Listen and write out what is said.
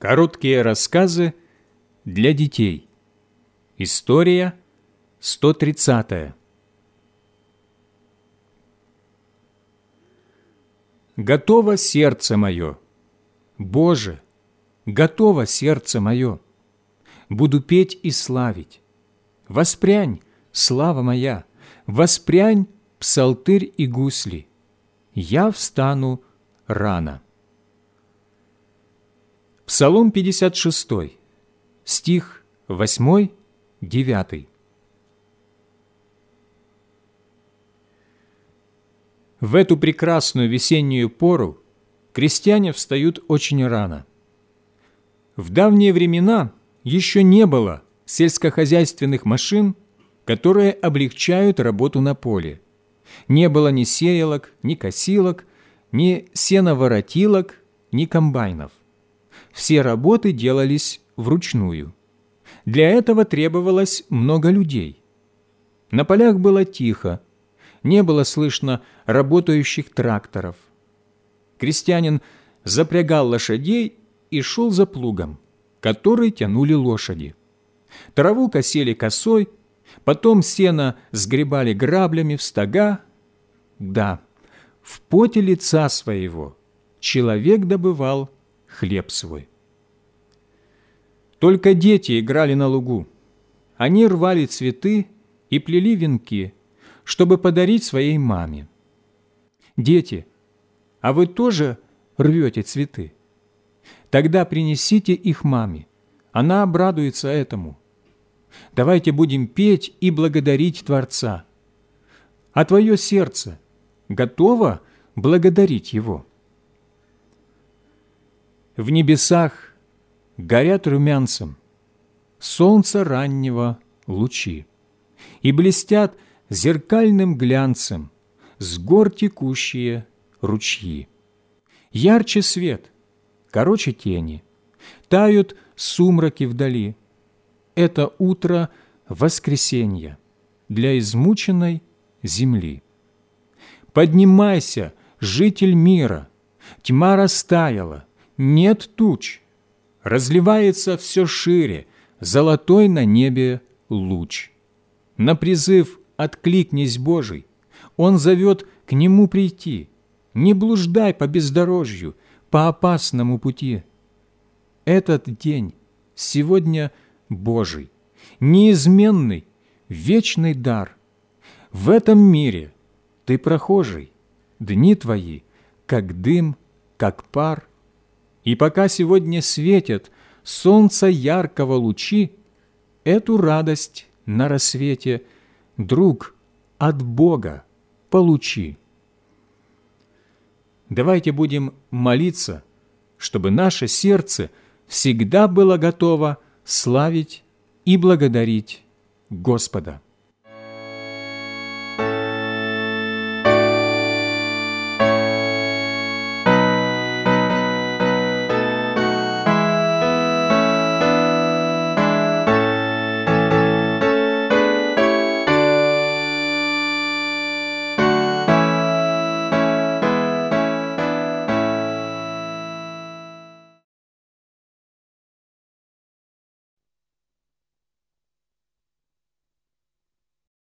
Короткие рассказы для детей. История 130. Готово сердце мое. Боже, готово сердце мое. Буду петь и славить. Воспрянь, слава моя, воспрянь псалтырь и гусли. Я встану рано. Псалом 56, стих 8, 9. В эту прекрасную весеннюю пору крестьяне встают очень рано. В давние времена еще не было сельскохозяйственных машин, которые облегчают работу на поле. Не было ни сеялок, ни косилок, ни сеноворотилок, ни комбайнов все работы делались вручную. Для этого требовалось много людей. На полях было тихо, не было слышно работающих тракторов. Крестьянин запрягал лошадей и шел за плугом, который тянули лошади. Траву косили косой, потом сено сгребали граблями в стога. Да, в поте лица своего человек добывал хлеб свой. Только дети играли на лугу. Они рвали цветы и плели венки, чтобы подарить своей маме. Дети, а вы тоже рвете цветы? Тогда принесите их маме. Она обрадуется этому. Давайте будем петь и благодарить Творца. А твое сердце готово благодарить Его? В небесах горят румянцем, солнца раннего лучи, и блестят зеркальным глянцем с гор текущие ручьи. Ярче свет, короче тени, тают сумраки вдали. Это утро воскресенья для измученной земли. Поднимайся, житель мира, тьма растаяла, нет туч, разливается все шире, золотой на небе луч. На призыв «Откликнись, Божий!» Он зовет к Нему прийти. Не блуждай по бездорожью, по опасному пути. Этот день сегодня Божий, неизменный, вечный дар. В этом мире ты прохожий, дни твои, как дым, как пар, и пока сегодня светят солнца яркого лучи, эту радость на рассвете, друг, от Бога получи. Давайте будем молиться, чтобы наше сердце всегда было готово славить и благодарить Господа.